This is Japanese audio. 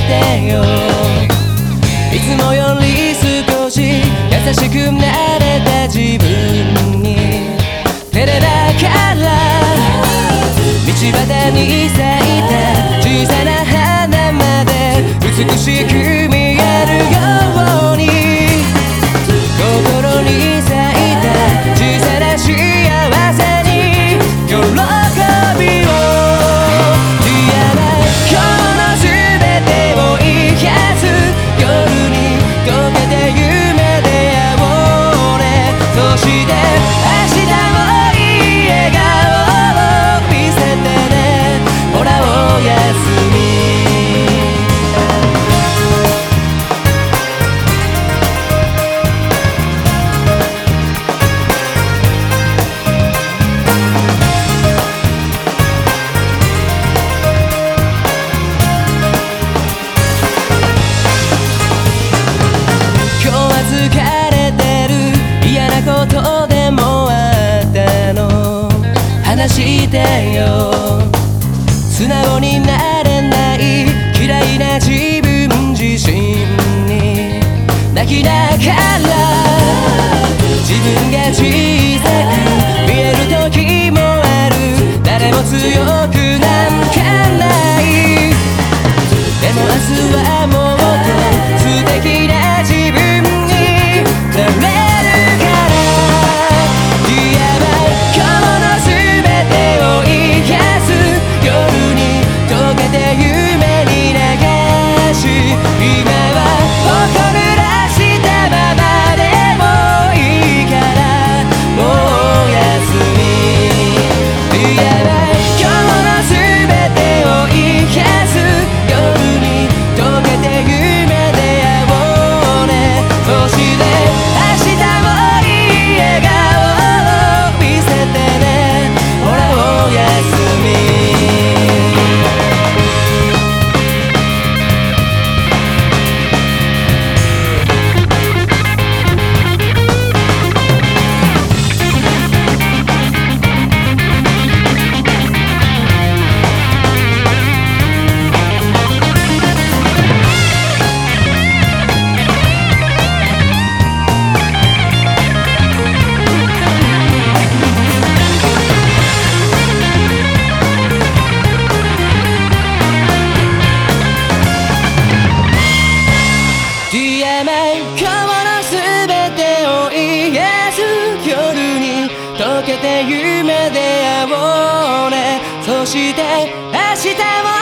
てよ。いつもより少し優しくなれた自分に。照れながら道端に咲いた小さな花まで。美しくしてきな顔けて夢で会おうね。そして明日を